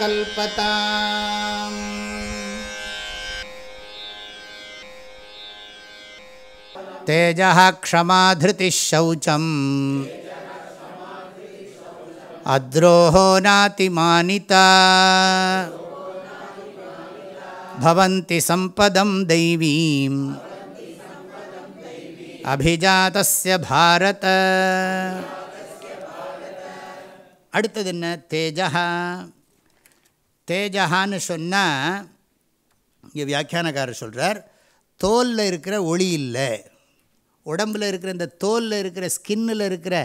कल्पता तेजः क्षमाधृतिः शौचम्। अद्रोहो नातिमानिता। भवन्ति सम्पदं दैवीम्। अभिजातस्य भारत। அடுத்தது என்ன? தேஜகா தேஜகான்னு சொன்னால் இங்கே வியாக்கியானக்காரர் சொல்கிறார் தோலில் இருக்கிற ஒளி இல்லை. உடம்பில் இருக்கிற இந்த தோலில் இருக்கிற ஸ்கின்னில் இருக்கிற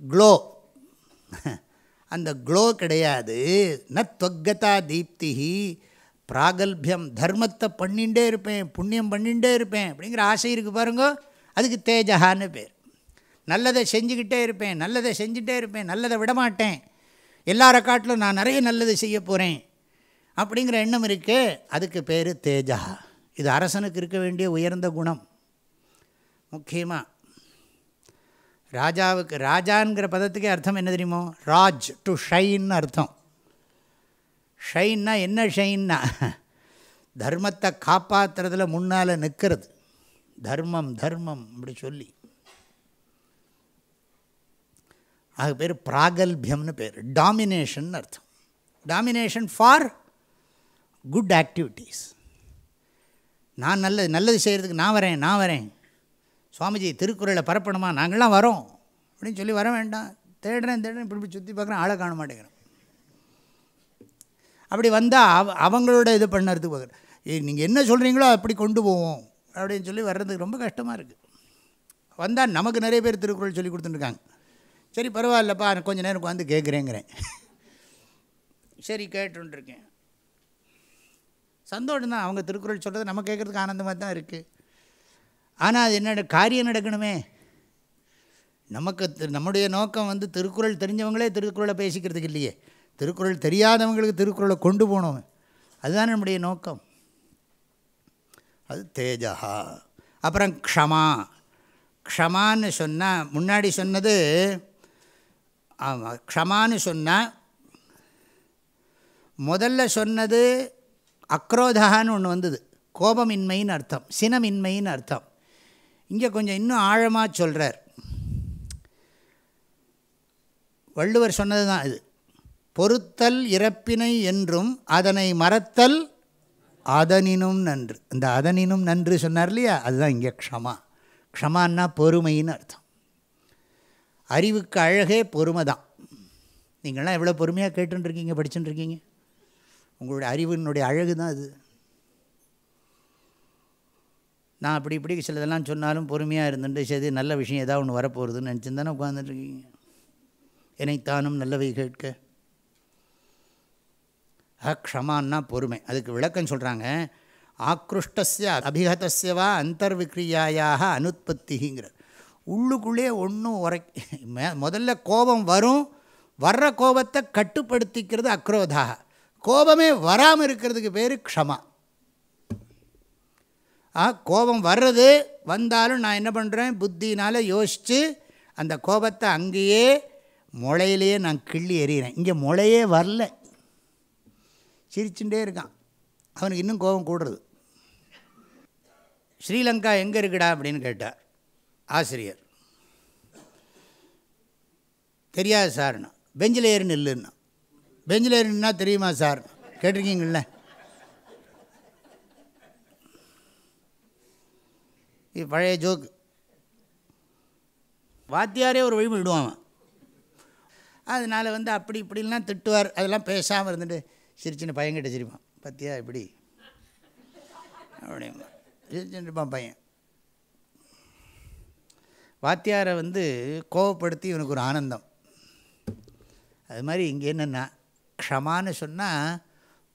க்ளோ. அந்த க்ளோ கிடையாது. ந தொக்கதா தீப்தி பிராகல்பியம் தர்மத்தை பண்ணிகிட்டே இருப்பேன் புண்ணியம் பண்ணிகிட்டே இருப்பேன் அப்படிங்கிற ஆசை இருக்குது பாருங்க. அதுக்கு தேஜகான்னு பேர். நல்லதை செஞ்சுக்கிட்டே இருப்பேன் நல்லதை செஞ்சுட்டே இருப்பேன் நல்லதை விடமாட்டேன். எல்லார காட்டிலும் நான் நிறைய நல்லது செய்ய போகிறேன் அப்படிங்கிற எண்ணம் இருக்கே அதுக்கு பேர் தேஜா. இது அரசனுக்கு இருக்க வேண்டிய உயர்ந்த குணம். முக்கியமாக ராஜாவுக்கு ராஜாங்கிற பதத்துக்கே அர்த்தம் என்ன தெரியுமோ? ராஜ் டு ஷைன்னு அர்த்தம். ஷைன்னா என்ன ஷைன்னா தர்மத்தை காப்பாற்றுறதுல முன்னால் நிற்கிறது தர்மம் தர்மம் அப்படி சொல்லி. அது பேர் பிராகல்பியம்னு பேர். டாமினேஷன் அர்த்தம். டாமினேஷன் ஃபார் குட் ஆக்டிவிட்டீஸ் நான் நல்லது நல்லது செய்கிறதுக்கு நான் வரேன் நான் வரேன். சுவாமிஜி திருக்குறளை பரப்பணுமா? நாங்களாம் வரோம். அப்படின்னு சொல்லி வர வேண்டாம். தேடுறேன் தேடுறேன். இப்படி இப்படி சுற்றி பார்க்குறேன் ஆளை காண மாட்டேங்கிறேன். அப்படி வந்தால் அவ அவங்களோட இது பண்ணுறதுக்கு பார்க்குறேன் நீங்கள் என்ன சொல்கிறீங்களோ அப்படி கொண்டு போவோம். அப்படின்னு சொல்லி வர்றதுக்கு ரொம்ப கஷ்டமாக இருக்குது வந்தால் நமக்கு நிறைய பேர் திருக்குறள் சொல்லி கொடுத்துட்டுருக்காங்க சரி பரவாயில்லப்பா கொஞ்சம் நேரம் உட்காந்து கேட்குறேங்கிறேன் சரி கேட்டுருக்கேன் சந்தோஷம் தான் அவங்க திருக்குறள் சொல்கிறது நம்ம கேட்குறதுக்கு ஆனந்தமாக தான் இருக்குது ஆனால் அது என்ன காரியம் நடக்கணுமே. நமக்கு நம்முடைய நோக்கம் வந்து திருக்குறள் தெரிஞ்சவங்களே திருக்குறளை பேசிக்கிறதுக்கு இல்லையே. திருக்குறள் தெரியாதவங்களுக்கு திருக்குறளை கொண்டு போகணும் அதுதான் நம்முடைய நோக்கம். அது தேஜா அப்புறம் க்ஷமா. க்ஷமான்னு சொன்னால் முன்னாடி சொன்னது ஆமாம் க்ஷமான்னு சொன்னால் முதல்ல சொன்னது அக்ரோதகான்னு ஒன்று வந்தது. கோபமின்மைன்னு அர்த்தம் சினமின்மைன்னு அர்த்தம். இங்கே கொஞ்சம் இன்னும் ஆழமாக சொல்கிறார் வள்ளுவர் சொன்னது தான் இது. பொறுத்தல் இறப்பினை என்றும் அதனை மறத்தல் அதனினும் நன்று. இந்த அதனினும் நன்று சொன்னார் இல்லையா? அதுதான் இங்கே க்ஷமா. க்ஷமான்னா பொறுமைன்னு அர்த்தம். அறிவுக்கு அழகே பொறுமை தான் நீங்கள்லாம் எவ்வளோ பொறுமையாக கேட்டுருக்கீங்க படிச்சுட்டுருக்கீங்க உங்களுடைய அறிவினுடைய அழகு தான் அது. நான் அப்படி இப்படி சிலதெல்லாம் சொன்னாலும் பொறுமையாக இருந்துட்டு சரி நல்ல விஷயம் ஏதாவது ஒன்று வரப்போகிறதுன்னு நினச்சின்னு உட்காந்துட்ருக்கீங்க என்னைத்தானும் நல்லவை கேட்க. க்ஷமான்னா பொறுமை. அதுக்கு விளக்கம் சொல்கிறாங்க ஆக்ருஷ்டஸ்ய அபிகதஸ்யவா அந்தர்விக்ரியாயாக அனுத்பத்திங்கிற உள்ளுக்குள்ளே ஒன்றும் உரை முதல்ல கோபம் வரும். வர்ற கோபத்தை கட்டுப்படுத்திக்கிறது அக்ரோதாக கோபமே வராமல் இருக்கிறதுக்கு பேர் க்ஷமா. ஆ கோபம் வர்றது வந்தாலும் நான் என்ன பண்ணுறேன் புத்தினால் யோசித்து அந்த கோபத்தை அங்கேயே முளையிலேயே நான் கிள்ளி எறிகிறேன். இங்கே முளையே வரல. சிரிச்சுட்டே இருக்கான். அவனுக்கு இன்னும் கோபம் கூடுறது. ஸ்ரீலங்கா எங்கே இருக்குடா அப்படின்னு கேட்டால் ஆசிரியர். தெரியாது சார்னா பெஞ்சில் ஏறி நில்லுன்னா. பெஞ்சில் ஏறி நின்னா தெரியுமா சார்? கேட்டிருக்கீங்கள இது பழைய ஜோக்கு வாத்தியாரே ஒரு வழி விடுவான் அதனால் வந்து அப்படி இப்படிலாம் திட்டுவார். அதெல்லாம் பேசாமல் இருந்துட்டு சிரிச்சுன்னு பையன்கிட்ட சிரிப்பான். பத்தியா இப்படி அப்படிமா சிரிச்சுட்டுப்பான் பையன். வாத்தியாரை வந்து கோவப்படுத்தி இவனுக்கு ஒரு ஆனந்தம். அது மாதிரி இங்கே என்னென்னா க்ஷமான்னு சொன்னால்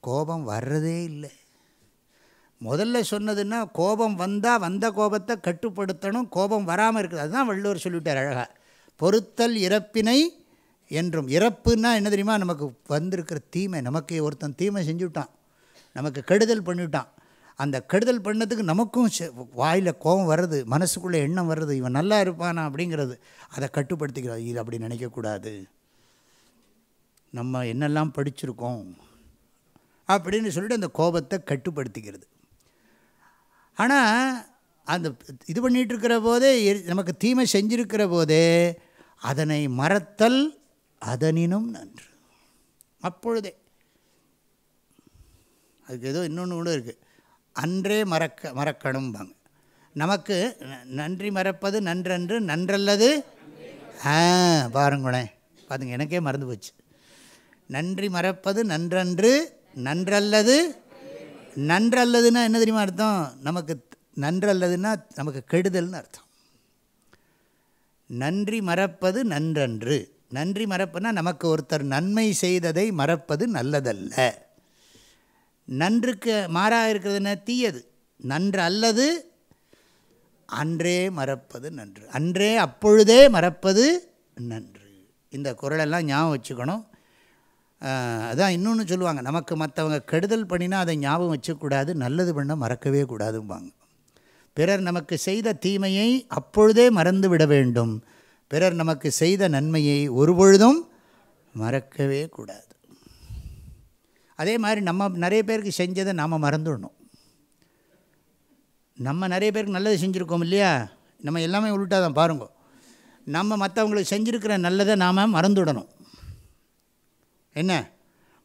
கோபம் வர்றதே இல்லை. முதல்ல சொன்னதுன்னா கோபம் வந்தால் வந்த கோபத்தை கட்டுப்படுத்தணும் கோபம் வராமல் இருக்குது. அதுதான் வள்ளுவர் சொல்லிவிட்டார் அழகாக பொறுத்தல் இறப்பினை என்றும். இறப்புன்னா என்ன தெரியுமா? நமக்கு வந்திருக்கிற தீமை. நமக்கு ஒருத்தன் தீமை செஞ்சுவிட்டான் நமக்கு கெடுதல் பண்ணிவிட்டான். அந்த கெடுதல் பண்ணதுக்கு நமக்கும் வாயில் கோபம் வர்றது மனசுக்குள்ளே எண்ணம் வர்றது இவன் நல்லா இருப்பானா அப்படிங்கிறது அதை கட்டுப்படுத்திக்கிறது. இது அப்படி நினைக்கக்கூடாது. நம்ம என்னெல்லாம் படிச்சிருக்கோம் அப்படின்னு சொல்லிட்டு அந்த கோபத்தை கட்டுப்படுத்திக்கிறது. ஆனால் அந்த இது பண்ணிகிட்டு இருக்கிற போதே எரி- நமக்கு தீமை செஞ்சிருக்கிற போதே அதனை மறத்தல் அதனினும் நன்று. அப்பொழுதே. அதுக்கு ஏதோ இன்னொன்று கூட இருக்குது அன்றே மறக்க மறக்கணும்பாங்க. நமக்கு நன்றி மறப்பது நன்றன்று நன்றல்லது? ஆ பாருங்களேன். பார்த்துங்க எனக்கே மறந்து போச்சு. நன்றி மறப்பது நன்றன்று நன்றல்லது? நன்றல்லதுன்னா என்ன தெரியுமா அர்த்தம்? நமக்கு நன்றல்லதுன்னா நமக்கு கெடுதல்னு அர்த்தம். நன்றி மறப்பது நன்றன்று. நன்றி மறப்புனா நமக்கு ஒருத்தர் நன்மை செய்ததை மறப்பது நல்லதல்ல. நன்றுக்கு மாறாக இருக்கிறதுனா தீயது. நன்று அல்லது அன்றே மறப்பது நன்று. அன்றே அப்பொழுதே மறப்பது நன்று. இந்த குரலெல்லாம் ஞாபகம் வச்சுக்கணும். அதான் இன்னொன்று சொல்லுவாங்க. நமக்கு மற்றவங்க கெடுதல் பண்ணினா அதை ஞாபகம் வச்சக்கூடாது. நல்லது பண்ண மறக்கவே கூடாதும்பாங்க. பிறர் நமக்கு செய்த தீமையை அப்பொழுதே மறந்து விட வேண்டும். பிறர் நமக்கு செய்த நன்மையை ஒருபொழுதும் மறக்கவே கூடாது. அதே மாதிரி நம்ம நிறைய பேருக்கு செஞ்சதை நாம் மறந்துடணும். நம்ம நிறைய பேருக்கு நல்லது செஞ்சுருக்கோம் இல்லையா? நம்ம எல்லாமே உள்ட்டாக தான் பாருங்க. நம்ம மற்றவங்களுக்கு செஞ்சுருக்கிற நல்லதை நாம் மறந்துடணும். என்ன?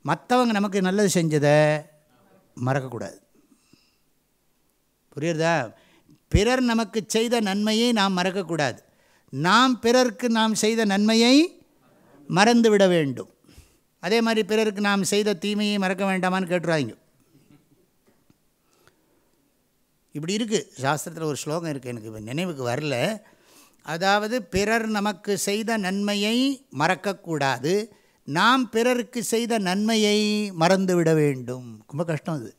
மற்றவங்க நமக்கு நல்லது செஞ்சதை மறக்கக்கூடாது. புரியுறதா? பிறர் நமக்கு செய்த நன்மையை நாம் மறக்கக்கூடாது. நாம் பிறருக்கு நாம் செய்த நன்மையை மறந்து விட வேண்டும். அதே மாதிரி பிறருக்கு நாம் செய்த தீமையை மறக்க வேண்டாமான்னு கேட்டுருவாங்க இப்படி இருக்குது சாஸ்திரத்தில் ஒரு ஸ்லோகம் இருக்குது எனக்கு நினைவுக்கு வரல. அதாவது பிறர் நமக்கு செய்த நன்மையை மறக்கக்கூடாது. நாம் பிறருக்கு செய்த நன்மையை மறந்து விட வேண்டும். ரொம்ப கஷ்டம் அது.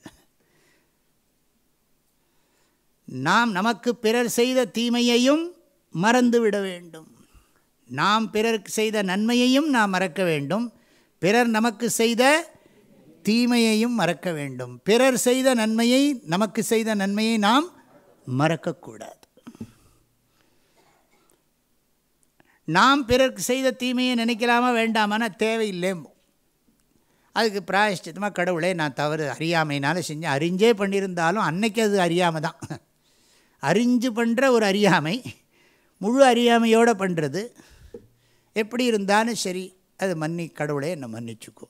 நாம் நமக்கு பிறர் செய்த தீமையையும் மறந்து விட வேண்டும். நாம் பிறருக்கு செய்த நன்மையையும் நாம் மறக்க வேண்டும். பிறர் நமக்கு செய்த தீமையையும் மறக்க வேண்டும். பிறர் செய்த நன்மையை நமக்கு செய்த நன்மையை நாம் மறக்கக்கூடாது. நாம் பிறருக்கு செய்த தீமையை நினைக்கலாமா வேண்டாமான்னா தேவையில்லேமோ அதுக்கு பிராயஷ்டித்தமாக கடவுளே நான் தவறு அறியாமையினால செஞ்சேன். அறிஞ்சே பண்ணியிருந்தாலும் அன்னைக்கு அது அறியாமை தான். அறிஞ்சு பண்ணுற ஒரு அறியாமை முழு அறியாமையோடு பண்ணுறது எப்படி இருந்தாலும் சரி அது மன்னி கடவுளே என்னை மன்னிச்சுக்கோ.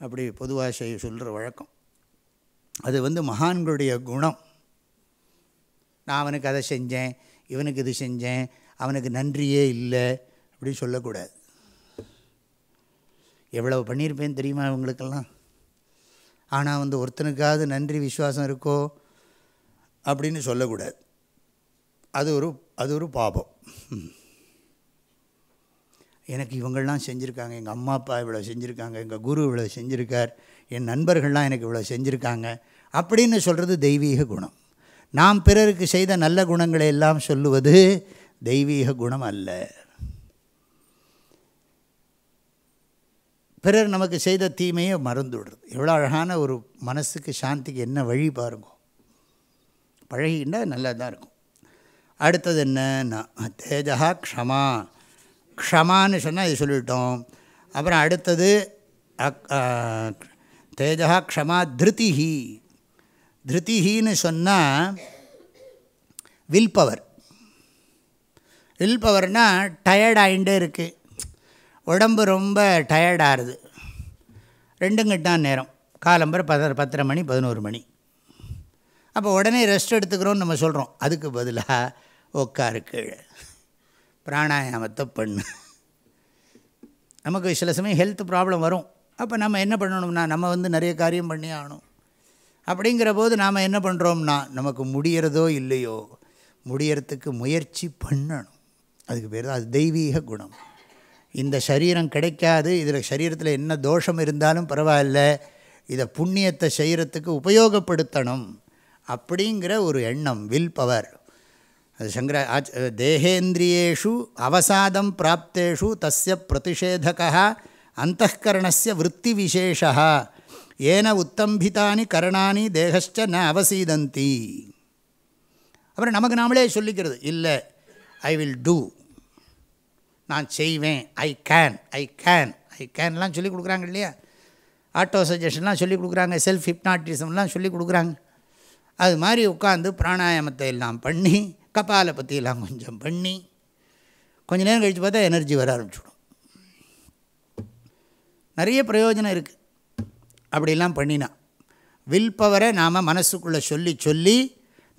அப்படி பொதுவாக செய்ய சொல்கிற வழக்கம். அது வந்து மகான்களுடைய குணம். நான் அவனுக்கு அதை செஞ்சேன் இவனுக்கு இது செஞ்சேன் அவனுக்கு நன்றியே இல்லை அப்படி சொல்லக்கூடாது. எவ்வளவு பண்ணியிருப்பேன்னு தெரியுமா இவங்களுக்கெல்லாம்? ஆனால் வந்து ஒருத்தனுக்காவது நன்றி விசுவாசம் இருக்கோ அப்படின்னு சொல்லக்கூடாது. அது ஒரு அது ஒரு பாபம். எனக்கு இவங்கள்லாம் செஞ்சுருக்காங்க எங்கள் அம்மா அப்பா இவ்வளோ செஞ்சுருக்காங்க எங்கள் குரு இவ்வளோ செஞ்சுருக்கார் என் நண்பர்கள்லாம் எனக்கு இவ்வளோ செஞ்சுருக்காங்க அப்படின்னு சொல்கிறது தெய்வீக குணம். நாம் பிறருக்கு செய்த நல்ல குணங்களை எல்லாம் சொல்லுவது தெய்வீக குணம் அல்ல. பிறர் நமக்கு செய்த தீமையை மறந்துவிடுறது. எவ்வளோ அழகான ஒரு மனசுக்கு சாந்திக்கு என்ன வழி பாருங்க. பழகின்னா நல்லா தான் இருக்கும். அடுத்தது என்னன்னா தேஜா க்ஷமா. க்ஷமான்னு சொன்னால் இது சொல்லிட்டோம். அப்புறம் அடுத்தது அக் தேஜா க்ஷமா திருத்திஹி திருத்திஹின்னு சொன்னால் வில் பவர் வில் பவர்னால் டயர்ட் ஆகிட்டே இருக்குது உடம்பு ரொம்ப டயர்டாகுது ரெண்டுங்கிட்டான் நேரம். காலம்பரை பத பத்தரை மணி பதினோரு மணி. அப்போ உடனே ரெஸ்ட் எடுத்துக்கிறோன்னு நம்ம சொல்கிறோம் அதுக்கு பதிலாக உட்காரு கீழே. பிராணாயாமத்தை பண்ணு. நமக்கு சில சமயம் ஹெல்த் ப்ராப்ளம் வரும். அப்போ நம்ம என்ன பண்ணணும்னா நம்ம வந்து நிறைய காரியம் பண்ணி ஆகணும். அப்படிங்கிற போது நாம் என்ன பண்ணுறோம்னா நமக்கு முடிகிறதோ இல்லையோ முடியறதுக்கு முயற்சி பண்ணணும். அதுக்கு பேர் தான் அது தெய்வீக குணம். இந்த சரீரம் கிடைக்காது இதில் சரீரத்தில் என்ன தோஷம் இருந்தாலும் பரவாயில்ல இதை புண்ணியத்தை செய்கிறதுக்கு உபயோகப்படுத்தணும் அப்படிங்கிற ஒரு எண்ணம் வில் பவர் அது சங்கர ஆச் தேகேந்திரியேஷு அவசாதம் பிராப்தேஷு தஸ்ய பிரதிஷேதகா அந்தகரணஸ்ய விற்பி விசேஷா ஏன உத்தம்பிதானி கரணானி தேகச்ச ந அவசீதந்தி. அப்புறம் நமக்கு நாமளே சொல்லிக்கிறது இல்லை ஐ வில் டூ. நான் செய்வேன் I can I can I கேன்லாம் சொல்லி கொடுக்குறாங்க இல்லையா? ஆட்டோ சஜஷன்லாம் சொல்லி கொடுக்குறாங்க செல்ஃப் ஹிப்னாட்டிசம்லாம் சொல்லி கொடுக்குறாங்க. அது மாதிரி உட்காந்து பிராணாயாமத்தை எல்லாம் பண்ணி கபாலை பற்றியெல்லாம் கொஞ்சம் பண்ணி கொஞ்ச நேரம் கழித்து பார்த்தா எனர்ஜி வர ஆரம்பிச்சுடும். நிறைய பிரயோஜனம் இருக்குது அப்படிலாம் பண்ணினா. வில் பவரை நாம் மனசுக்குள்ளே சொல்லி சொல்லி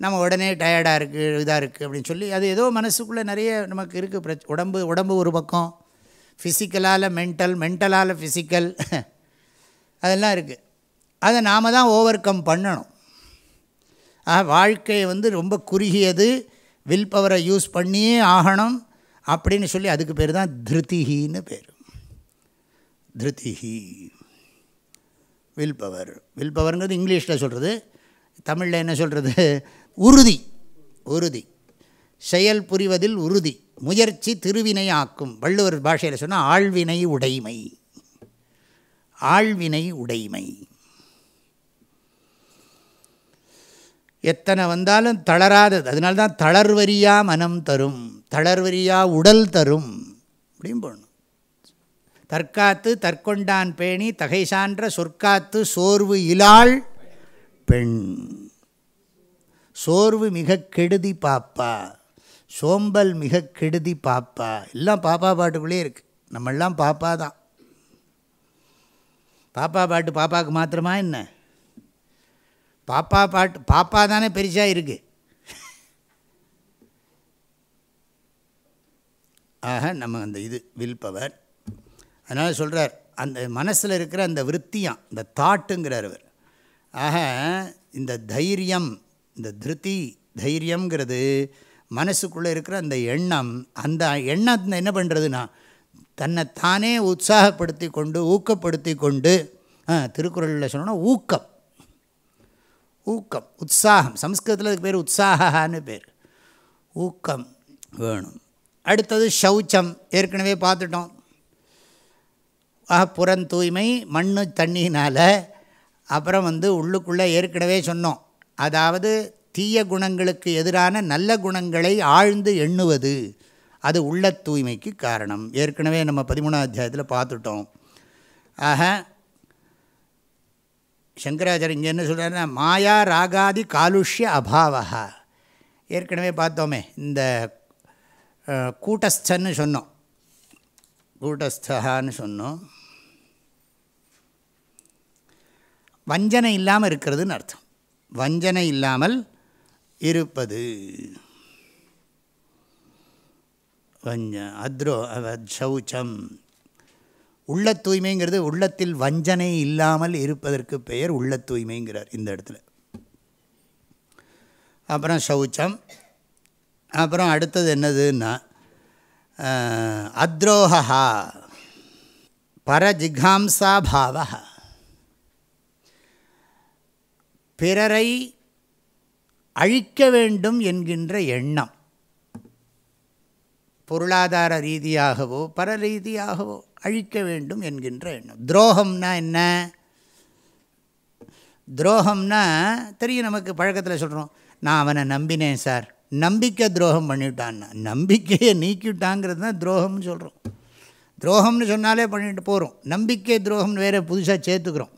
நம்ம உடனே டயர்டாக இருக்குது இதாக இருக்குது அப்படின்னு சொல்லி அது ஏதோ மனசுக்குள்ளே நிறைய நமக்கு இருக்குது பிரச் உடம்பு உடம்பு ஒரு பக்கம். ஃபிசிக்கலால் மென்டல் மென்டலால் ஃபிசிக்கல் அதெல்லாம் இருக்குது அதை நாம் தான் ஓவர் கம் பண்ணணும். ஆக வாழ்க்கையை வந்து ரொம்ப குறுகியது. வில் பவரை யூஸ் பண்ணியே ஆகணும் அப்படின்னு சொல்லி அதுக்கு பேர் தான் திருத்திகின்னு பேர். திருத்திகி. வில் பவர் வில் பவருங்கிறது இங்கிலீஷில் சொல்கிறது தமிழில் என்ன சொல்கிறது உறுதி. உறுதி. செயல் புரிவதில் உறுதி. முயற்சி திருவினை ஆக்கும். வள்ளுவர் பாஷையில் சொன்னால் ஆழ்வினை உடைமை. ஆழ்வினை உடைமை. எத்தனை வந்தாலும் தளராதது. அதனால தான் தளர்வரியா மனம் தரும் தளர்வரியா உடல் தரும் அப்படின்னு போடணும். தற்காத்து தற்கொண்டான் பேணி தகை சான்ற சொற்காத்து சோர்வு இலாள் பெண். சோர்வு மிக கெடுதி பாப்பா சோம்பல் மிக கெடுதி பாப்பா. எல்லாம் பாப்பா பாட்டுக்குள்ளே இருக்குது நம்மெல்லாம் பாப்பா தான். பாப்பா பாட்டு பாப்பாவுக்கு மாத்திரமா என்ன? பாப்பா பாட்டு பாப்பா தானே பெருசாக இருக்குது ஆக நம்ம அந்த இது வில் பவர் அதனால் சொல்கிறார் அந்த மனசில் இருக்கிற அந்த விற்த்தியம் இந்த தாட்டுங்கிறார் அவர். ஆக இந்த தைரியம் இந்த திருத்தி தைரியங்கிறது மனசுக்குள்ளே இருக்கிற அந்த எண்ணம் அந்த எண்ணத்தை என்ன பண்ணுறதுன்னா தன்னை தானே உற்சாகப்படுத்தி கொண்டு ஊக்கப்படுத்தி கொண்டு திருக்குறளில் சொன்னோன்னா ஊக்கம். ஊக்கம் உற்சாகம். சம்ஸ்கிருதத்தில் அதுக்கு பேர் உற்சாகான்னு பேர். ஊக்கம் வேணும். அடுத்தது சௌச்சம் ஏற்கனவே பார்த்துட்டோம். ஆக புறம் தூய்மை மண் தண்ணினால் அப்புறம் வந்து உள்ளுக்குள்ளே ஏற்கனவே சொன்னோம். அதாவது தீய குணங்களுக்கு எதிரான நல்ல குணங்களை ஆழ்ந்து எண்ணுவது. அது உள்ள தூய்மைக்கு காரணம். ஏற்கனவே நம்ம பதிமூணாம் அத்தியாயத்தில் பார்த்துட்டோம். ஆக சங்கராச்சாரிய இங்கே என்ன சொல்கிறாருன்னா மாயா ராகாதி காலுஷ்ய அபாவா ஏற்கனவே பார்த்தோமே இந்த கூட்டஸ்தன்னு சொன்னோம். கூட்டஸ்தான்னு சொன்னோம். வஞ்சனை இல்லாமல் இருக்கிறதுன்னு அர்த்தம். வஞ்சனை இல்லாமல் இருப்பது. வஞ்ச அத்ரோ சௌச்சம். உள்ள தூய்மைங்கிறது உள்ளத்தில் வஞ்சனை இல்லாமல் இருப்பதற்கு பெயர் உள்ள தூய்மைங்கிறார் இந்த இடத்துல. அப்புறம் சௌச்சம். அப்புறம் அடுத்தது என்னதுன்னா அத்ரோஹா பரஜிகாம்சாபாவ பிறரை அழிக்க வேண்டும் என்கின்ற எண்ணம். பொருளாதார ரீதியாகவோ பர ரீதியாகவோ அழிக்க வேண்டும் என்கின்ற எண்ணம். துரோகம்னா என்ன? துரோகம்னா தெரியும் நமக்கு பழக்கத்தில் சொல்கிறோம் நான் அவனை நம்பினேன் சார். நம்பிக்கை துரோகம் பண்ணிவிட்டான்னா நம்பிக்கையை நீக்கிவிட்டாங்கிறது தான் துரோகம்னு சொல்கிறோம் துரோகம்னு சொன்னாலே பண்ணிட்டு போகிறோம் நம்பிக்கை துரோகம்னு வேறு புதுசாக சேர்த்துக்கிறோம்.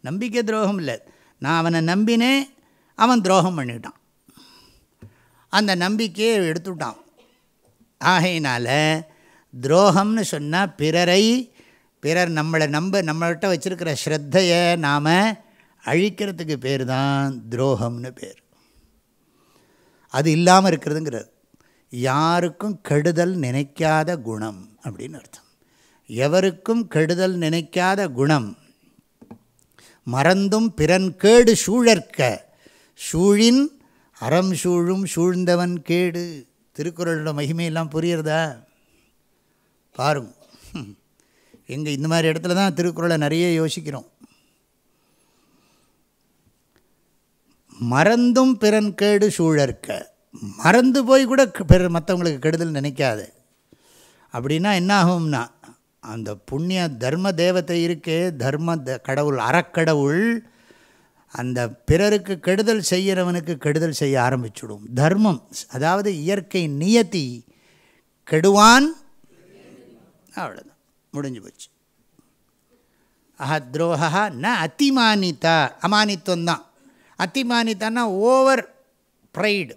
நம்பிக்கை துரோகம் இல்லை. நான் அவனை நம்பினேன் அவன் துரோகம் பண்ணிவிட்டான் அந்த நம்பிக்கையை எடுத்துட்டான். ஆகையினால் துரோகம்னு சொன்னால் பிறரை பிறர் நம்மளை நம்ப நம்மள்கிட்ட வச்சுருக்கிற ஸ்ரத்தையை நாம் அழிக்கிறதுக்கு பேர் தான் துரோகம்னு பேர். அது இல்லாமல் இருக்கிறதுங்கிறது. யாருக்கும் கெடுதல் நினைக்காத குணம் அப்படின்னு அர்த்தம். எவருக்கும் கெடுதல் நினைக்காத குணம்? மறந்தும் பிறன் கேடு சூழற்க. சூழின் அறம் சூழும் சூழ்ந்தவன் கேடு. திருக்குறளோட மகிமையெல்லாம் புரியுறதா பாருங்க. எங்கே இந்த மாதிரி இடத்துல தான் திருக்குறளை நிறைய யோசிக்கிறோம். மறந்தும் பிறன் கேடு சூழற்க. மறந்து போய் கூட பிற மற்றவங்களுக்கு கெடுதல் நினைக்காது. அப்படின்னா என்ன ஆகும்னா அந்த புண்ணிய தர்ம தேவத்தை இருக்கே தர்ம த கடவுள் அறக்கடவுள் அந்த பிறருக்கு கெடுதல் செய்கிறவனுக்கு கெடுதல் செய்ய ஆரம்பிச்சுடும். தர்மம் அதாவது இயற்கை நியத்தி கெடுவான் அவ்வளோதான் முடிஞ்சு போச்சு. அஹ துரோகா ந அத்திமானிதா. அமானித்துவம் தான். Over pride.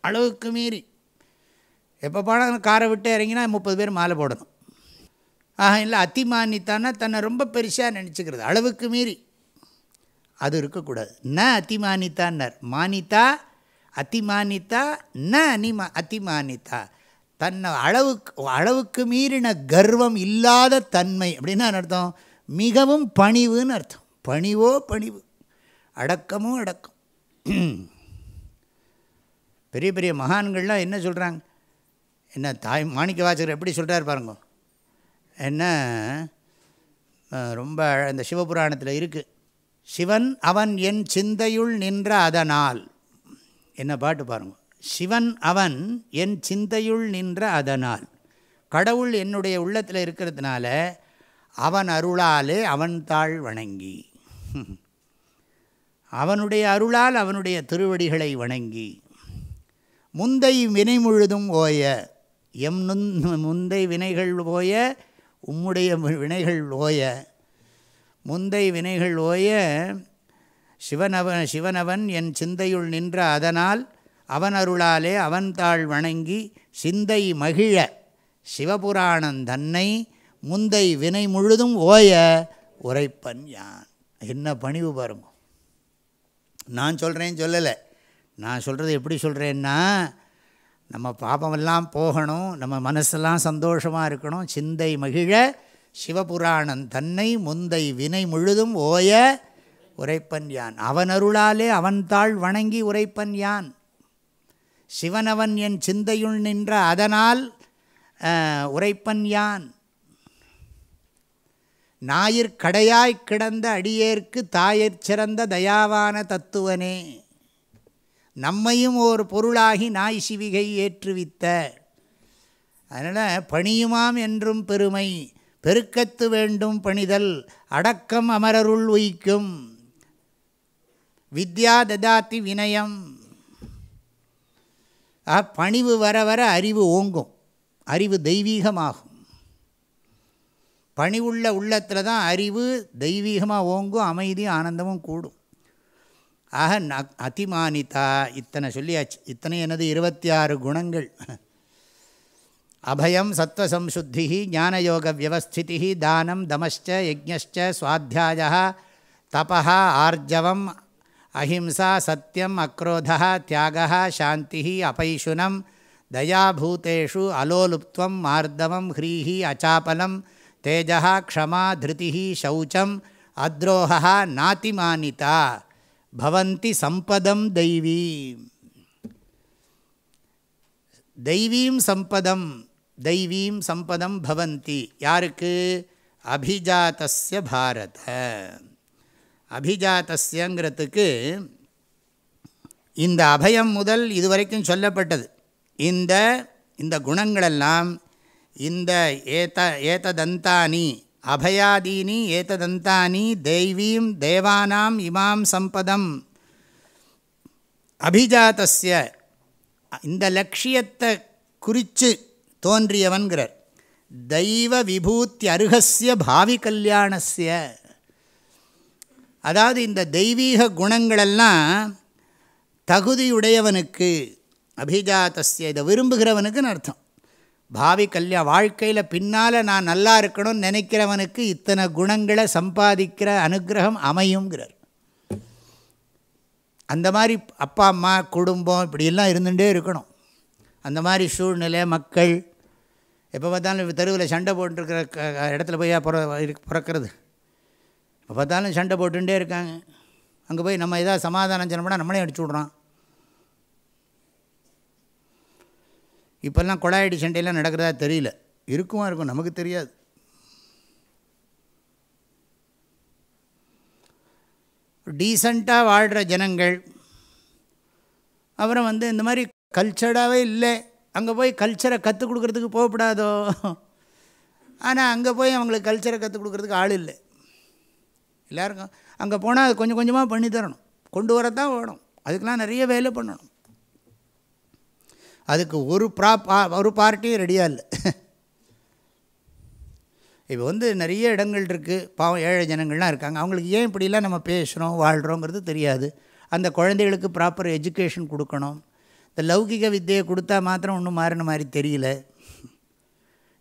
அளவுக்கு மீறி. எப்போ பாடம் காரை விட்டு இறங்கினா முப்பது பேர் மாலை போடணும். ஆஹா இல்லை அதிமானித்தான்னா தன்னை ரொம்ப பெருசாக நினச்சிக்கிறது. அளவுக்கு மீறி. அது இருக்கக்கூடாது. ந அதிமானித்தான்னர் மானித்தா அத்திமானித்தா ந அனிமா அத்திமானித்தா. தன்னை அளவுக்கு அளவுக்கு மீறின கர்வம் இல்லாத தன்மை அப்படின்னா அர்த்தம்? மிகவும் பணிவுன்னு அர்த்தம். பணிவோ பணிவு. அடக்கமோ அடக்கம். பெரிய பெரிய மகான்கள்லாம் என்ன சொல்கிறாங்க என்ன தாய் மாணிக்க வாசகர் எப்படி சொல்கிறார் பாருங்க. என்ன ரொம்ப இந்த சிவபுராணத்தில் இருக்குது சிவன் அவன் என் சிந்தையுள் நின்ற அதனால். என்ன பாட்டு பாருங்க. சிவன் அவன் என் சிந்தையுள் நின்ற அதனால். கடவுள் என்னுடைய உள்ளத்தில் இருக்கிறதுனால அவன் அருளாலே அவன் தாழ் வணங்கி. அவனுடைய அருளால் அவனுடைய திருவடிகளை வணங்கி. முந்தை வினை முழுதும் ஓய எம் நுந் முந்தை வினைகள் ஓய உம்முடைய வினைகள் ஓய. முந்தை வினைகள் ஓய சிவனவன் சிவனவன் என் சிந்தையுள் நின்ற அதனால் அவன் அருளாலே அவன்தாள் வணங்கி சிந்தை மகிழ. சிவபுராணம் தன்னை முந்தை வினை முழுதும் ஓய உரைப்பன் யான். என்ன பணிவு பாருங்க. நான் சொல்கிறேன் சொல்லலை. நான் சொல்கிறது எப்படி சொல்கிறேன்னா நம்ம பாபமெல்லாம் போகணும் நம்ம மனசெல்லாம் சந்தோஷமாக இருக்கணும். சிந்தை மகிழ சிவபுராணம் தன்னை முந்தை வினை முழுதும் ஓய உரைப்பன் யான். அவன் அருளாலே அவன் தாழ் வணங்கி உரைப்பன் யான். சிவனவன் என் சிந்தையுள் நின்ற அதனால் உரைப்பன் யான்? ஞாயிற்கடையாய் கிடந்த அடியேற்கு தாயிற் சிறந்த தயாவான தத்துவனே. நம்மையும் ஒரு பொருளாகி நாய் சிவிகை ஏற்றுவித்த. அதனால் பணியுமாம் என்றும் பெருமை. பெருக்கத்து வேண்டும் பணிதல் அடக்கம் அமரருள் உயிக்கும். வித்யா ததாத்தி வினயம். பணிவு வர வர அறிவு ஓங்கும். அறிவு தெய்வீகமாகும். பணிவுள்ள உள்ளத்தில் தான் அறிவு தெய்வீகமாக ஓங்கும் அமைதியும் ஆனந்தமும் கூடும். ஆக ந அதிமானிதா இத்தனை சொல்லியாச்சு. இத்தனை எனது இருபத்தி ஆறு குணங்கள். அபயம் சத்வசம்சுத்தி ஞானயோக வியவஸ்திதி தானம் தமச்ச யஜ்ஞ சுவாத்தியாய தபா ஆர்ஜவம் அஹிம்சா சத்தியம் அக்ரோதா தியாக சாந்தி அபைஷுனம் தயாபூத்தேஷு அலோலுப்துவம் மார்தவம் ஹ்ரீஹி அச்சாபலம் தேஜா க்ஷமா திருதி சௌச்சம் அத்ரோஹா நாத்திமானிதா பவந்தி சம்பதம் தெய்வீம் தெய்வீம் சம்பதம் தெய்வீம் சம்பதம் பவந்தி யாருக்கு அபிஜாத்தஸ்ய பாரத அபிஜாத்தஸ்யங்கிறதுக்கு இந்த அபயம் முதல் இதுவரைக்கும் சொல்லப்பட்டது. இந்த இந்த குணங்களெல்லாம் இந்த ஏத ஏததந்தானி அபயாதீனி ஏததந்தானி தெய்வீம் தேவானாம் இமாம் சம்பதம். அபிஜாத்தஸ்ய இந்த லட்சியத்தை குறித்து தோன்றியவன்கிறார். தெய்வ விபூத்தி அருகசிய பாவி கல்யாணஸ்ய. அதாவது இந்த தெய்வீக குணங்களெல்லாம் தகுதியுடையவனுக்கு அபிஜாத்தஸ்ய இதை விரும்புகிறவனுக்குன்னு அர்த்தம். பாவி கல்யா வாழ்க்கையில் பின்னால் நான் நல்லா இருக்கணும்னு நினைக்கிறவனுக்கு இத்தனை குணங்களை சம்பாதிக்கிற அனுகிரகம் அமையுங்கிறார் அந்த மாதிரி அப்பா அம்மா குடும்பம் இப்படியெல்லாம் இருந்துகிட்டே இருக்கணும். அந்த மாதிரி சூழ்நிலை மக்கள் எப்போ பார்த்தாலும் தெருவில் சண்டை போட்டுருக்கிற இடத்துல போய் பிற பிறக்கிறது? எப்போ பார்த்தாலும் சண்டை போட்டுகிட்டே இருக்காங்க. அங்கே போய் நம்ம எதாவது சமாதானம் சொன்னோம்னா நம்மளே அடிச்சு விட்றோம். இப்போல்லாம் கொடாயடி சண்டையெல்லாம் நடக்கிறதா தெரியல. இருக்குமா இருக்கும் நமக்கு தெரியாது. டீசண்டாக வாழ்கிற ஜனங்கள் அப்புறம் வந்து இந்த மாதிரி கல்ச்சர்டாகவே இல்லை. அங்கே போய் கல்ச்சரை கற்றுக் கொடுக்குறதுக்கு போகக்கூடாதோ ஆனால் அங்கே போய் அவங்களுக்கு கல்ச்சரை கற்றுக் கொடுக்குறதுக்கு ஆள் இல்லை. எல்லாருக்கும். அங்கே போனால் அது கொஞ்சம் கொஞ்சமாக பண்ணி தரணும். கொண்டு வரத்தான் வேணும். அதுக்கெலாம் நிறைய வேலை பண்ணணும். அதுக்கு ஒரு ப்ரா ஒரு பார்ட்டியும் ரெடியாக இல்லை. இப்போ வந்து நிறைய இடங்கள் இருக்குது பாவம் ஏழை ஜனங்கள்லாம் இருக்காங்க. அவங்களுக்கு ஏன் இப்படிலாம் நம்ம பேசுகிறோம் வாழ்கிறோங்கிறது தெரியாது. அந்த குழந்தைகளுக்கு ப்ராப்பர் எஜுகேஷன் கொடுக்கணும். இந்த லௌகிக வித்தியை கொடுத்தா மாத்திரம் ஒன்றும் மாறின மாதிரி தெரியல.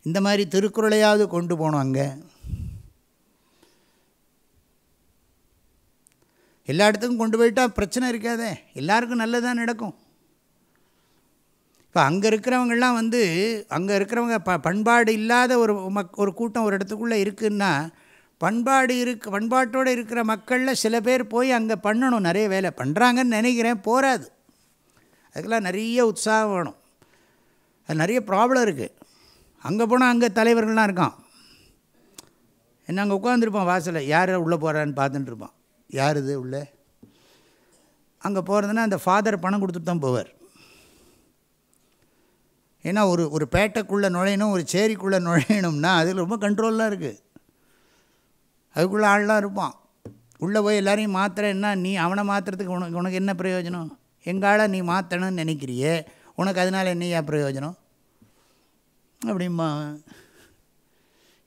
இந்த மாதிரி திருக்குறளையாவது கொண்டு போகணும் அங்கே. எல்லா இடத்துக்கும் கொண்டு போயிட்டால் பிரச்சனை இருக்காதே. எல்லாருக்கும் நல்லதாக நடக்கும். இப்போ அங்கே இருக்கிறவங்கள்லாம் வந்து அங்கே இருக்கிறவங்க ப பண்பாடு இல்லாத ஒரு மக் ஒரு கூட்டம் ஒரு இடத்துக்குள்ளே இருக்குதுன்னா பண்பாடு இருக்கு பண்பாட்டோடு இருக்கிற மக்களில் சில பேர் போய் அங்கே பண்ணணும். நிறைய வேலை பண்ணுறாங்கன்னு நினைக்கிறேன். போகாது அதுக்கெல்லாம் நிறைய உற்சாகம் வேணும். அது நிறைய ப்ராப்ளம் இருக்குது அங்கே போனால் அங்கே தலைவர்கள்லாம் இருக்கான். என்ன அங்கே உட்காந்துருப்பான் வாசலில். யார் உள்ளே போகிறான்னு பார்த்துட்டுருப்பான் யார் இது உள்ளே? அங்கே போகிறதுனா அந்த ஃபாதர் பணம் கொடுத்துட்டு தான் போவார். ஏன்னா ஒரு ஒரு பேட்டைக்குள்ளே நுழையணும் ஒரு சேரிக்குள்ளே நுழையணும்னா அதில் ரொம்ப கண்ட்ரோல்லாம் இருக்குது அதுக்குள்ளே ஆள்லாம் இருப்பான். உள்ளே போய் எல்லாரையும் மாத்திரன்னா நீ அவனை மாற்றுறதுக்கு உனக்கு உனக்கு என்ன பிரயோஜனம்? எங்கால நீ மாற்றணும்னு நினைக்கிறியே? உனக்கு அதனால் என்னையா பிரயோஜனம்? அப்படிம்மா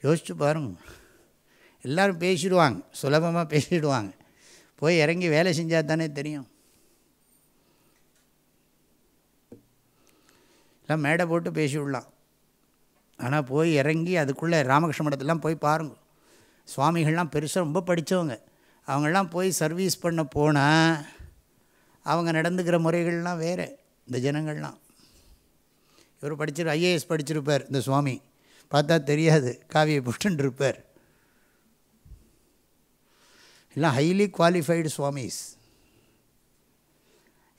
யோசிச்சு பாருங்க. எல்லோரும் பேசிடுவாங்க. சுலபமாக பேசிடுவாங்க. போய் இறங்கி வேலை செஞ்சால் தானே தெரியும். எல்லாம் மேடை போட்டு பேசி விடலாம் ஆனால் போய் இறங்கி அதுக்குள்ளே ராமகிருஷ்ண மடத்துலாம் போய் பாருங்க. சுவாமிகள்லாம் பெருசாக ரொம்ப படித்தவங்க அவங்கெல்லாம் போய் சர்வீஸ் பண்ண போனால் அவங்க நடந்துக்கிற முறைகள்லாம் வேறு இந்த ஜனங்கள்லாம். இவர் படிச்சிரு ஐஏஎஸ் படிச்சிருப்பார் இந்த சுவாமி. பார்த்தா தெரியாது காவியை புஷ்டன் இருப்பார் எல்லாம் ஹைலி குவாலிஃபைடு சுவாமிஸ்.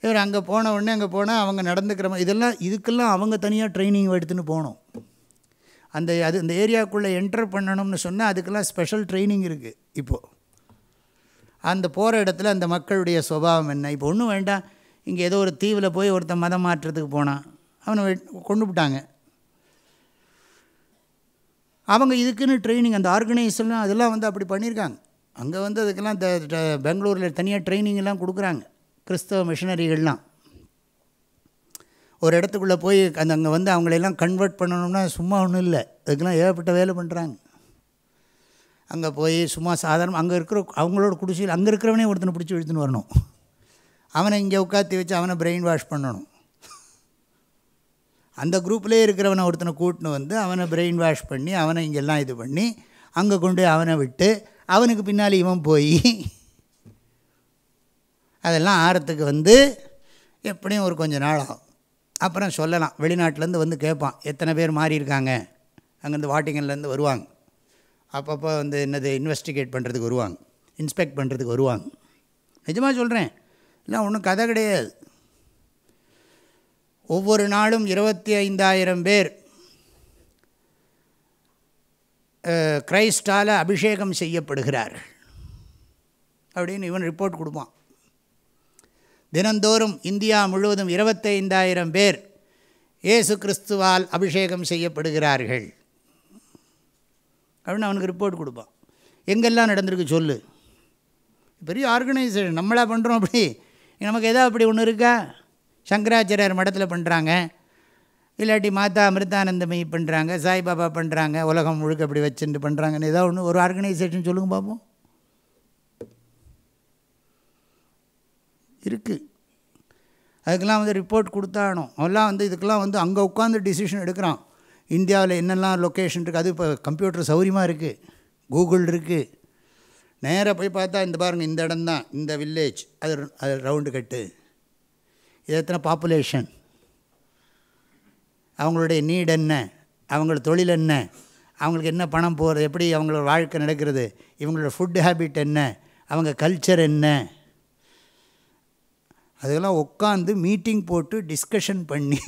இவர் அங்கே போன உடனே அங்கே போனால் அவங்க நடந்துக்கிற மாதிரி இதெல்லாம் இதுக்கெல்லாம் அவங்க தனியாக ட்ரைனிங் எடுத்துன்னு போகணும் அந்த அது அந்த ஏரியாவுக்குள்ளே என்டர் பண்ணணும்னு சொன்னால் அதுக்கெல்லாம் ஸ்பெஷல் ட்ரைனிங் இருக்குது இப்போது அந்த போகிற இடத்துல அந்த மக்களுடைய சுபாவம் என்ன? இப்போ ஒன்றும் வேண்டாம். இங்கே ஏதோ ஒரு தீவில் போய் ஒருத்தன் மதம் மாற்றத்துக்கு போனான் அவனை கொண்டு விட்டாங்க. அவங்க இதுக்குன்னு ட்ரைனிங் அந்த ஆர்கனைசேஷன் அதெல்லாம் வந்து அப்படி பண்ணியிருக்காங்க அங்கே வந்து அதுக்கெல்லாம் த பெங்களூரில் தனியாக ட்ரைனிங் எல்லாம் கொடுக்குறாங்க. கிறிஸ்தவ மிஷினரிகள்லாம் ஒரு இடத்துக்குள்ளே போய் அந்த அங்கே வந்து அவங்களெல்லாம் கன்வெர்ட் பண்ணணும்னா சும்மா ஒன்றும் இல்லை. அதுக்கெல்லாம் ஏகப்பட்ட வேலை பண்ணுறாங்க அங்கே போய் சும்மா சாதாரணம் அங்கே இருக்கிற அவங்களோட குடிசையில் அங்கே இருக்கிறவனே ஒருத்தனை பிடிச்சி இழுத்துன்னு வரணும். அவனை இங்கே உட்காத்தி வச்சு அவனை பிரெயின் வாஷ் பண்ணணும். அந்த குரூப்லேயே இருக்கிறவனை ஒருத்தனை கூட்டின்னு வந்து அவனை பிரெயின் வாஷ் பண்ணி அவனை இங்கெல்லாம் இது பண்ணி அங்கே கொண்டு அவனை விட்டு அவனுக்கு பின்னால் இவன் போய். அதெல்லாம் ஆறத்துக்கு வந்து எப்படியும் ஒரு கொஞ்சம் நாள் ஆகும். அப்புறம் சொல்லலாம். வெளிநாட்டிலேருந்து வந்து கேட்பான். எத்தனை பேர் மாறியிருக்காங்க? அங்கேருந்து வாட்டிங்கன்லேருந்து வருவாங்க. அப்பப்போ வந்து என்னது இன்வெஸ்டிகேட் பண்ணுறதுக்கு வருவாங்க. இன்ஸ்பெக்ட் பண்ணுறதுக்கு வருவாங்க. நிஜமாக சொல்கிறேன் இல்லை ஒன்றும் கதை கிடையாது. ஒவ்வொரு நாளும் இருபத்தி ஐந்தாயிரம் பேர் கிரைஸ்டால் அபிஷேகம் செய்யப்படுகிறார்கள். அப்படின்னு இவன் ரிப்போர்ட் கொடுப்பான். தினந்தோறும் இந்தியா முழுவதும் இருபத்தைந்தாயிரம் பேர் இயேசு கிறிஸ்துவால் அபிஷேகம் செய்யப்படுகிறார்கள். அப்படின்னு அவனுக்கு ரிப்போர்ட் கொடுப்பான். எங்கெல்லாம் நடந்திருக்கு சொல்லு. பெரிய ஆர்கனைசேஷன் நம்மளாக பண்ணுறோம் அப்படி. நமக்கு எதாவது அப்படி ஒன்று இருக்கா? சங்கராச்சாரியார் மடத்தில் பண்ணுறாங்க இல்லாட்டி மாதா அமிர்தானந்தமயி பண்ணுறாங்க சாய்பாபா பண்ணுறாங்க உலகம் முழுக்க அப்படி வச்சுட்டு பண்ணுறாங்கன்னு ஏதோ ஒன்று ஒரு ஆர்கனைசேஷன் சொல்லுங்க பார்ப்போம் இருக்குது அதுக்கெல்லாம் வந்து ரிப்போர்ட் கொடுத்தாகணும். அவெல்லாம் வந்து இதுக்கெல்லாம் வந்து அங்கே உட்காந்து டிசிஷன் எடுக்கிறான். இந்தியாவில் என்னெல்லாம் லொக்கேஷன் இருக்குது அது இப்போ கம்ப்யூட்டர் சௌரியமாக இருக்குது கூகுள் இருக்குது நேராக போய் பார்த்தா இந்த பாருங்கள் இந்த இடம் தான் இந்த வில்லேஜ் அது அது ரவுண்டு கட்டு. இது எத்தனை பாப்புலேஷன் அவங்களுடைய நீட் என்ன? அவங்களோட தொழில் என்ன? அவங்களுக்கு என்ன பணம் போகிறது எப்படி அவங்களோட வாழ்க்கை நடக்கிறது? இவங்களோட ஃபுட் ஹேபிட் என்ன? அவங்க கல்ச்சர் என்ன? அதெல்லாம் உட்காந்து மீட்டிங் போட்டு டிஸ்கஷன் பண்ணி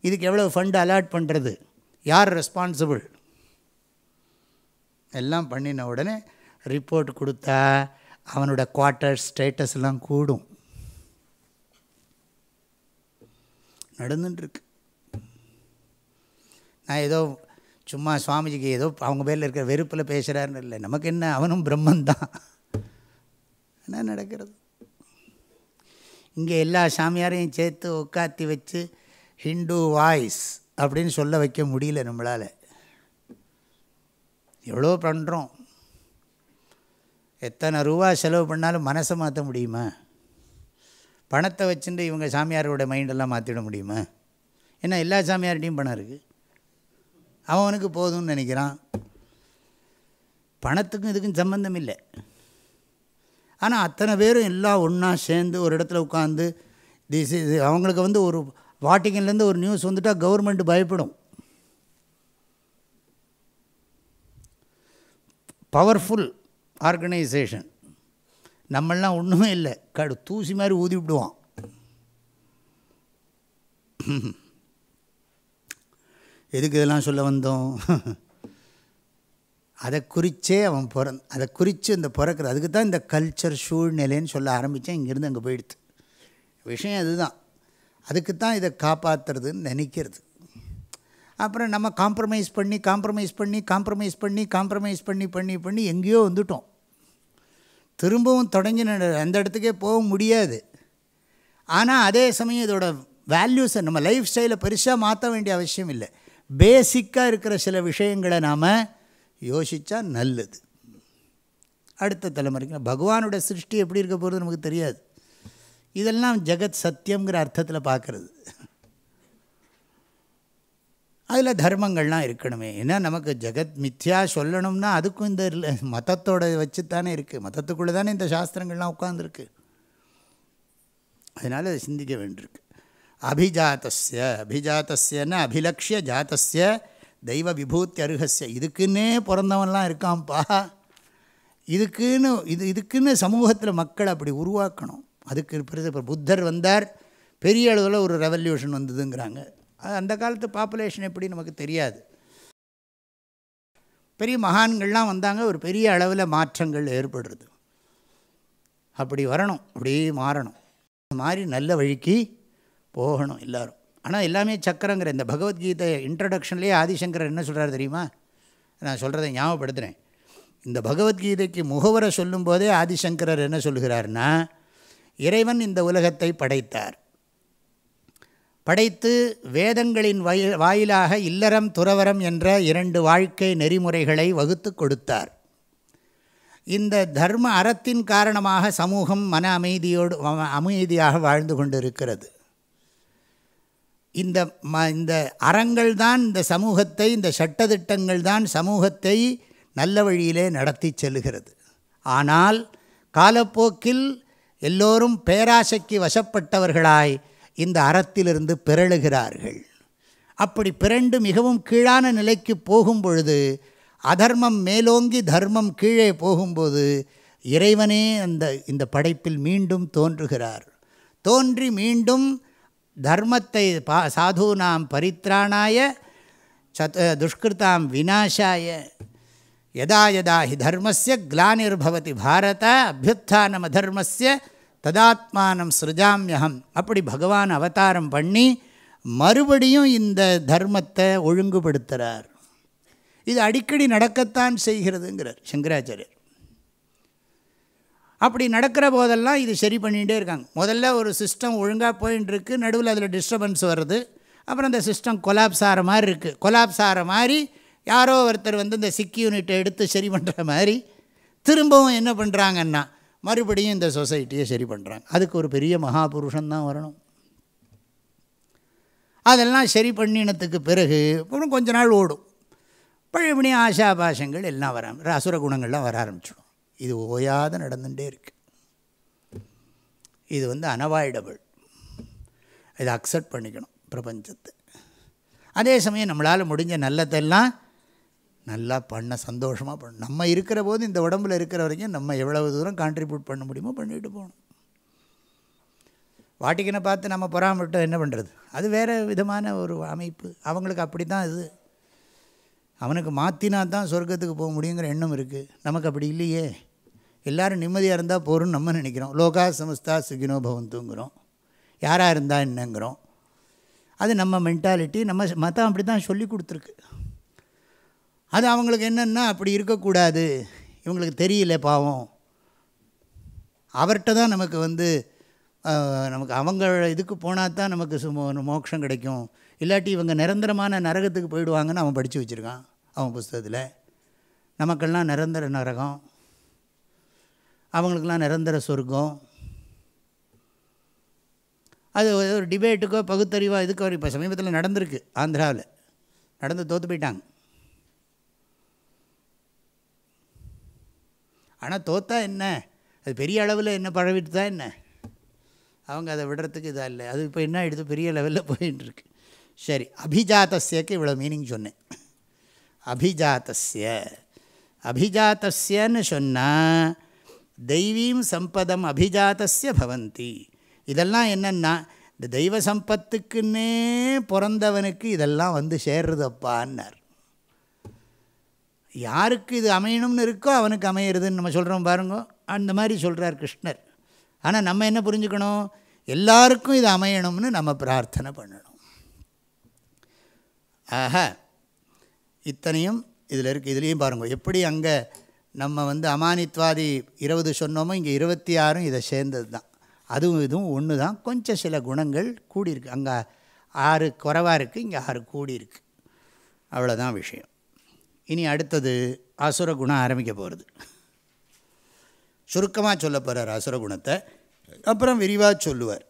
இதுக்கு எவ்வளோ ஃபண்டு அலாட் பண்ணுறது யார் ரெஸ்பான்சிபிள் எல்லாம் பண்ணின உடனே ரிப்போர்ட் கொடுத்தா அவனோட குவார்ட்டர் ஸ்டேட்டஸ்லாம் கூடும். நடந்துட்டுருக்கு நான் ஏதோ சும்மா சுவாமிஜிக்கு ஏதோ அவங்க பேரில் இருக்கிற வெறுப்பில் பேசுகிறாருன்னு இல்லை. நமக்கு என்ன? அவனும் பிரம்மன் தான் என்ன நடக்கிறது? இங்கே எல்லா சாமியாரையும் சேர்த்து உட்காத்தி வச்சு ஹிந்து வாய்ஸ் அப்படின்னு சொல்ல வைக்க முடியல நம்மளால். எவ்வளோ பண்ணுறோம் எத்தனை ரூபா செலவு பண்ணாலும் மனசை மாற்ற முடியுமா? பணத்தை வச்சுட்டு இவங்க சாமியாரோட மைண்டெல்லாம் மாற்றிட முடியுமா? ஏன்னா எல்லா சாமியார்கிட்டையும் பணம் இருக்குது அவனுக்கு போதும்னு நினைக்கிறான். பணத்துக்கும் இதுக்கும் சம்பந்தம் இல்லை. ஆனால் அத்தனை பேரும் எல்லாம் ஒன்றா சேர்ந்து ஒரு இடத்துல உட்காந்து திஸ் இது அவங்களுக்கு வந்து ஒரு வாட்டிங்கன்லேருந்து ஒரு நியூஸ் வந்துட்டால் கவர்மெண்ட் பயப்படும். பவர்ஃபுல் ஆர்கனைசேஷன் நம்மளாம் ஒன்றுமே இல்லை. கடு தூசி மாதிரி ஊதி விடுவான். எதுக்கு இதெல்லாம் சொல்ல வந்தோம்? அதை குறித்தே அவன் பிறந் அதை குறித்து இந்த பிறக்கிற அதுக்கு தான் இந்த கல்ச்சர் சூழ்நிலைன்னு சொல்ல ஆரம்பித்தேன் இங்கேருந்து அங்கே போயிடுது விஷயம் அதுதான். அதுக்கு தான் இதை காப்பாற்றுறதுன்னு நினைக்கிறது. அப்புறம் நம்ம காம்ப்ரமைஸ் பண்ணி காம்ப்ரமைஸ் பண்ணி காம்ப்ரமைஸ் பண்ணி காம்ப்ரமைஸ் பண்ணி பண்ணி பண்ணி எங்கேயோ வந்துட்டோம். திரும்பவும் தொடங்கி அந்த இடத்துக்கே போக முடியாது. ஆனால் அதே சமயம் இதோட வேல்யூஸை நம்ம லைஃப் ஸ்டைலை பெருசாக மாற்ற வேண்டிய அவசியம் இல்லை. பேசிக்காக இருக்கிற சில விஷயங்களை நாம் யோசித்தா நல்லது. அடுத்த தலைமுறைக்கு பகவானோட சிருஷ்டி எப்படி இருக்க போகிறது நமக்கு தெரியாது. இதெல்லாம் ஜெகத் சத்தியங்கிற அர்த்தத்தில் பார்க்குறது அதில் தர்மங்கள்லாம் இருக்கணுமே. ஏன்னா நமக்கு ஜெகத் மித்யா சொல்லணும்னா அதுக்கும் இந்த மதத்தோட வச்சு தானே இருக்குது மதத்துக்குள்ளே தானே இந்த சாஸ்திரங்கள்லாம் உட்காந்துருக்கு அதனால் அதை சிந்திக்க வேண்டியிருக்கு. அபிஜாத்தஸ்ய அபிஜாத்தஸ்யன்னா அபிலக்ஷிய ஜாத்தஸ்ய தெய்வ விபூத்தி அருகசிய இதுக்குன்னே பிறந்தவன்லாம் இருக்கான்ப்பா. இதுக்குன்னு இது இதுக்குன்னு சமூகத்தில் மக்கள் அப்படி உருவாக்கணும். அதுக்கு பெருசு இப்போ புத்தர் வந்தார். பெரிய அளவில் ஒரு ரெவல்யூஷன் வந்ததுங்கிறாங்க. அது அந்த காலத்து பாப்புலேஷன் எப்படி நமக்கு தெரியாது. பெரிய மகான்கள்லாம் வந்தாங்க. ஒரு பெரிய அளவில் மாற்றங்கள் ஏற்படுறது. அப்படி வரணும். அப்படியே மாறணும். மாதிரி நல்ல வழிக்கு போகணும் எல்லோரும். ஆனால் எல்லாமே சக்கரங்கிற இந்த பகவத்கீதை இன்ட்ரடக்ஷன்லேயே ஆதிசங்கரர் என்ன சொல்கிறார் தெரியுமா? நான் சொல்கிறத ஞாபகப்படுத்துகிறேன் இந்த பகவத்கீதைக்கு முகவரை சொல்லும்போதே ஆதிசங்கரர் என்ன சொல்கிறார்னா இறைவன் இந்த உலகத்தை படைத்தார். படைத்து வேதங்களின் வாயிலாக இல்லறம் துறவரம் என்ற இரண்டு வாழ்க்கை நெறிமுறைகளை வகுத்து கொடுத்தார். இந்த தர்ம அறத்தின் காரணமாக சமூகம் மன அமைதியோடு அமைதியாக வாழ்ந்து கொண்டிருக்கிறது. இந்த ம இந்த அறங்கள் தான் இந்த சமூகத்தை இந்த சட்டத்திட்டங்கள் தான் சமூகத்தை நல்ல வழியிலே நடத்தி செல்லுகிறது. ஆனால் காலப்போக்கில் எல்லோரும் பேராசைக்கு வசப்பட்டவர்களாய் இந்த அறத்திலிருந்து பிறழுகிறார்கள். அப்படி பிறண்டு மிகவும் கீழான நிலைக்கு போகும் பொழுது அதர்மம் மேலோங்கி தர்மம் கீழே போகும்போது இறைவனே அந்த இந்த படைப்பில் மீண்டும் தோன்றுகிறார். தோன்றி மீண்டும் தர்மத்தை பா சாதுனாம் பரித்ராணாய சத் துஷ்கிருதாம் விநாசாய யதா யதா ஹி தர்மஸ்ய கிளானிர்பவதி பாரத அபியுத்தானம் அதர்மஸ்ய ததாத்மானம் சிருஜாமியகம் அப்படி பகவான் அவதாரம் பண்ணி மறுபடியும் இந்த தர்மத்தை ஒழுங்குபடுத்துகிறார் இது அடிக்கடி நடக்கத்தான் செய்கிறதுங்கிறார் சங்கராச்சாரியர். அப்படி நடக்கிற போதெல்லாம் இது சரி பண்ணிகிட்டே இருக்காங்க. முதல்ல ஒரு சிஸ்டம் ஒழுங்காக போயின்னு இருக்குது நடுவில் அதில் டிஸ்டர்பன்ஸ் வருது. அப்புறம் அந்த சிஸ்டம் கொலாப்ஸ் ஆகிற மாதிரி இருக்குது கொலாப்ஸ் ஆகிற மாதிரி யாரோ ஒருத்தர் வந்து இந்த சிக் யூனிட்டை எடுத்து சரி பண்ணுற மாதிரி திரும்பவும் என்ன பண்ணுறாங்கன்னா மறுபடியும் இந்த சொசைட்டியை சரி பண்ணுறாங்க அதுக்கு ஒரு பெரிய மகாபுருஷன் தான் வரணும். அதெல்லாம் சரி பண்ணினத்துக்கு பிறகு அப்புறம் கொஞ்ச நாள் ஓடும். பழமணி ஆசாபாசங்கள் எல்லாம் வர அசுர குணங்கள்லாம் வர ஆரம்பிச்சிடும். இது ஓயாத நடந்துகிட்டே இருக்குது இது வந்து அனவாய்டபிள் இதை அக்செப்ட் பண்ணிக்கணும் பிரபஞ்சத்தை. அதே சமயம் நம்மளால் முடிஞ்ச நல்லதெல்லாம் நல்லா பண்ண சந்தோஷமாக பண்ணணும் நம்ம இருக்கிற போது இந்த உடம்பில் இருக்கிற வரைக்கும் நம்ம எவ்வளவு தூரம் கான்ட்ரிபியூட் பண்ண முடியுமோ பண்ணிட்டு போகணும். வாட்டிக்கனை பார்த்து நம்ம பொறாமட்டோம் என்ன பண்ணுறது அது வேறு விதமான ஒரு அமைப்பு. அவங்களுக்கு அப்படி தான் இது. அவனுக்கு மாற்றினா தான் சொர்க்கத்துக்கு போக முடியுங்கிற எண்ணம் இருக்குது நமக்கு அப்படி இல்லையே. எல்லோரும் நிம்மதியாக இருந்தால் போகிறோம்னு நம்ம நினைக்கிறோம். லோகா சமஸ்தா சுகினோ பவந்துங்கிறோம். யாராக இருந்தால் என்னங்கிறோம். அது நம்ம மென்டாலிட்டி நம்ம மதம் அப்படி தான் சொல்லி கொடுத்துருக்கு. அது அவங்களுக்கு என்னென்னா அப்படி இருக்கக்கூடாது. இவங்களுக்கு தெரியல பாவம். அவர்கிட்ட தான் நமக்கு வந்து நமக்கு அவங்க இதுக்கு போனால் தான் நமக்கு மோட்சம் கிடைக்கும். இல்லாட்டி இவங்க நிரந்தரமான நரகத்துக்கு போயிடுவாங்கன்னு அவன் படித்து வச்சுருக்கான் அவன் புஸ்தகத்தில். நமக்கெல்லாம் நிரந்தர நரகம். அவங்களுக்கெல்லாம் நிரந்தர சொர்க்கம். அது ஒரு டிபேட்டுக்கோ பகுத்தறிவோ இதுக்கோ இப்போ சமீபத்தில் நடந்திருக்கு ஆந்திராவில். நடந்து தோற்று போயிட்டாங்க. ஆனால் தோத்தா என்ன? அது பெரிய அளவில் என்ன பழவிட்டு தான் என்ன? அவங்க அதை விடுறதுக்கு இதாக இல்லை. அது இப்போ என்ன எடுத்து பெரிய லெவலில் போயின்ட்டுருக்கு சரி அபிஜாத்தஸ்யக்கு இவ்வளோ மீனிங் சொன்னேன். அபிஜாத்தஸ்ய. அபிஜாத்தஸ்யன்னு சொன்னால் தெய்வீம் சம்பதம் அபிஜாத்தஸ்ய பவந்தி. இதெல்லாம் என்னென்னா இந்த தெய்வ சம்பத்துக்குன்னே பிறந்தவனுக்கு இதெல்லாம் வந்து சேர்றதப்பான்னார். யாருக்கு இது அமையணும்னு இருக்கோ அவனுக்கு அமையிறதுன்னு நம்ம சொல்கிறோம் பாருங்க. அந்த மாதிரி சொல்கிறார் கிருஷ்ணர். ஆனால் நம்ம என்ன புரிஞ்சுக்கணும்? எல்லாருக்கும் இது அமையணும்னு நம்ம பிரார்த்தனை பண்ணணும். ஆக இத்தனையும் இதில் இருக்குது இதுலேயும் பாருங்கள் எப்படி அங்கே நம்ம வந்து அமானித்வாதி இருபது சொன்னோமோ இங்கே இருபத்தி ஆறும் இதை சேர்ந்தது தான் அதுவும் இதுவும் ஒன்று தான் கொஞ்சம் சில குணங்கள் கூடியிருக்கு. அங்கே ஆறு குறைவாக இருக்குது இங்கே ஆறு கூடியிருக்கு. அவ்வளோதான் விஷயம். இனி அடுத்தது அசுர குணம் ஆரம்பிக்க போகிறது சுருக்கமாக சொல்ல போகிறார் அசுர குணத்தை. அப்புறம் விரிவாக சொல்லுவார்.